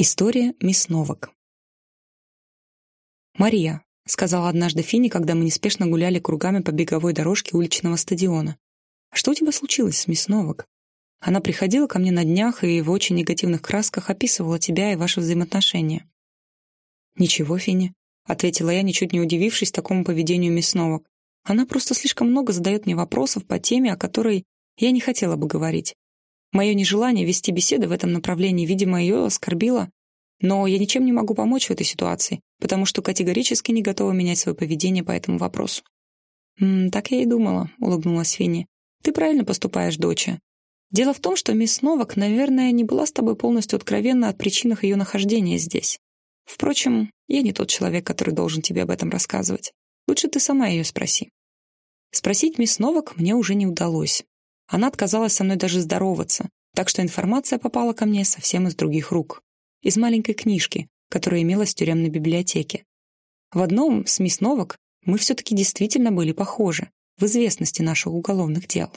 История мисс Новак. «Мария», — сказала однажды Финни, когда мы неспешно гуляли кругами по беговой дорожке уличного стадиона. «А что у тебя случилось с мисс Новак?» Она приходила ко мне на днях и в очень негативных красках описывала тебя и ваши взаимоотношения. «Ничего, Финни», — ответила я, ничуть не удивившись такому поведению мисс Новак. «Она просто слишком много задает мне вопросов по теме, о которой я не хотела бы говорить. Мое нежелание вести беседы в этом направлении, видимо, ее оскорбило. Но я ничем не могу помочь в этой ситуации, потому что категорически не готова менять свое поведение по этому вопросу. «М «Так я и думала», — улыбнулась Финни. «Ты правильно поступаешь, доча. Дело в том, что мисс Новак, наверное, не была с тобой полностью откровенна о причинах ее нахождения здесь. Впрочем, я не тот человек, который должен тебе об этом рассказывать. Лучше ты сама ее спроси». Спросить мисс Новак мне уже не удалось. Она отказалась со мной даже здороваться, так что информация попала ко мне совсем из других рук. Из маленькой книжки, которая имелась в тюремной библиотеке. В одном с мисс Новак мы все-таки действительно были похожи в известности наших уголовных дел.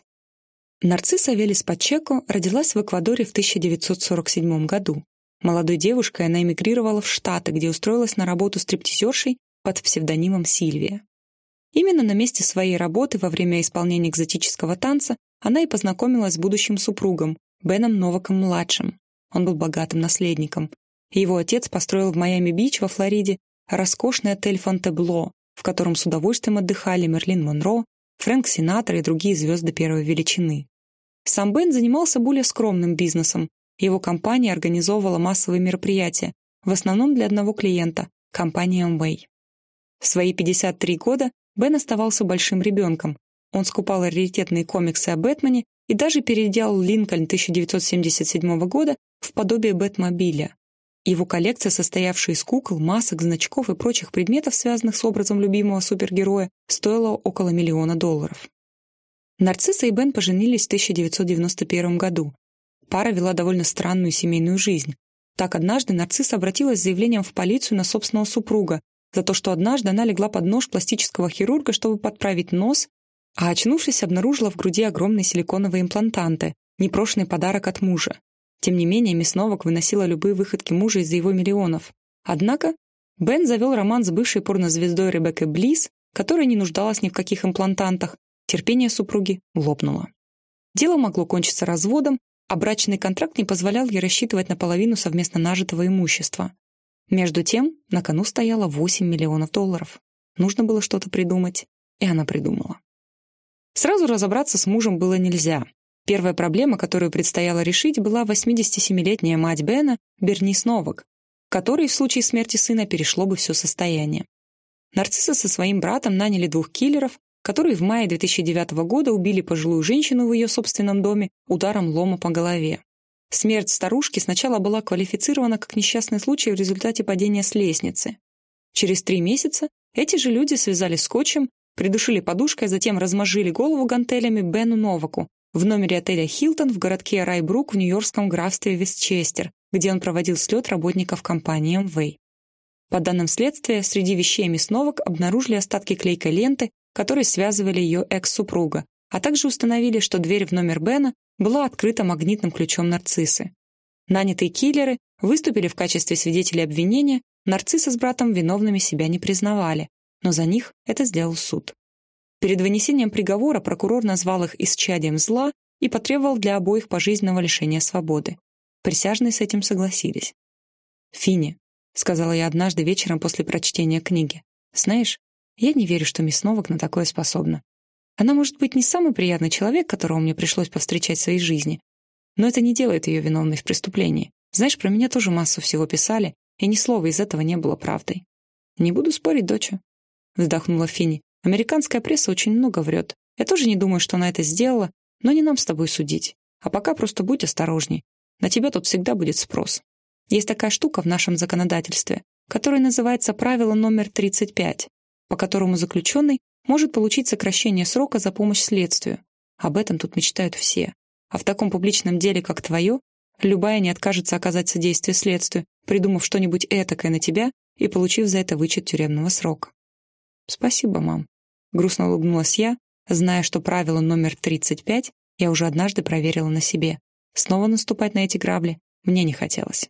Нарцисса Велис Пачеко родилась в Эквадоре в 1947 году. Молодой девушкой она эмигрировала в Штаты, где устроилась на работу стриптизершей под псевдонимом Сильвия. Именно на месте своей работы во время исполнения экзотического танца она и познакомилась с будущим супругом, Беном Новаком-младшим. Он был богатым наследником. Его отец построил в Майами-Бич во Флориде роскошный отель Фонтебло, в котором с удовольствием отдыхали Мерлин Монро, Фрэнк Синатор и другие звезды первой величины. Сам Бен занимался более скромным бизнесом. Его компания организовывала массовые мероприятия, в основном для одного клиента – компании Amway. В свои 53 года Бен оставался большим ребенком, он скупал раритетные комиксы о Бэтмене и даже переделал Линкольн 1977 года в подобие Бэтмобиля. Его коллекция, состоявшая из кукол, масок, значков и прочих предметов, связанных с образом любимого супергероя, стоила около миллиона долларов. Нарцисса и Бен поженились в 1991 году. Пара вела довольно странную семейную жизнь. Так однажды Нарцисса обратилась с заявлением в полицию на собственного супруга за то, что однажды она легла под нож пластического хирурга, чтобы подправить нос а очнувшись, обнаружила в груди огромные силиконовые имплантанты, непрошенный подарок от мужа. Тем не менее, мисс Новак выносила любые выходки мужа из-за его миллионов. Однако Бен завел роман с бывшей порнозвездой Ребеккой Близ, которая не нуждалась ни в каких имплантантах. Терпение супруги лопнуло. Дело могло кончиться разводом, а брачный контракт не позволял ей рассчитывать на половину совместно нажитого имущества. Между тем, на кону стояло 8 миллионов долларов. Нужно было что-то придумать, и она придумала. Сразу разобраться с мужем было нельзя. Первая проблема, которую предстояло решить, была 87-летняя мать Бена, Бернис Новак, которой в случае смерти сына перешло бы все состояние. Нарцисса со своим братом наняли двух киллеров, которые в мае 2009 года убили пожилую женщину в ее собственном доме ударом лома по голове. Смерть старушки сначала была квалифицирована как несчастный случай в результате падения с лестницы. Через три месяца эти же люди связали скотчем Придушили подушкой, затем размажили голову гантелями Бену Новаку в номере отеля «Хилтон» в городке Райбрук в нью-йоркском графстве Вестчестер, где он проводил слет работников компании «Мвей». По данным следствия, среди вещей мисс Новак обнаружили остатки клейкой ленты, которые связывали ее экс-супруга, а также установили, что дверь в номер Бена была открыта магнитным ключом нарциссы. Нанятые киллеры выступили в качестве свидетелей обвинения, нарцисса с братом виновными себя не признавали, но за них это сделал суд. Перед вынесением приговора прокурор назвал их исчадием зла и потребовал для обоих пожизненного лишения свободы. Присяжные с этим согласились. «Финни», — сказала я однажды вечером после прочтения книги, «знаешь, я не верю, что мисс Новак на такое способна. Она может быть не самый приятный человек, которого мне пришлось повстречать в своей жизни, но это не делает ее виновной в преступлении. Знаешь, про меня тоже массу всего писали, и ни слова из этого не было правдой. Не буду спорить, доча. — вздохнула Финни. «Американская пресса очень много врет. Я тоже не думаю, что она это сделала, но не нам с тобой судить. А пока просто будь осторожней. На тебя тут всегда будет спрос. Есть такая штука в нашем законодательстве, которая называется правило номер 35, по которому заключенный может получить сокращение срока за помощь следствию. Об этом тут мечтают все. А в таком публичном деле, как твое, любая не откажется оказать содействие следствию, придумав что-нибудь этакое на тебя и получив за это вычет тюремного срока. «Спасибо, мам», — грустно улыбнулась я, зная, что правило номер 35 я уже однажды проверила на себе. Снова наступать на эти грабли мне не хотелось.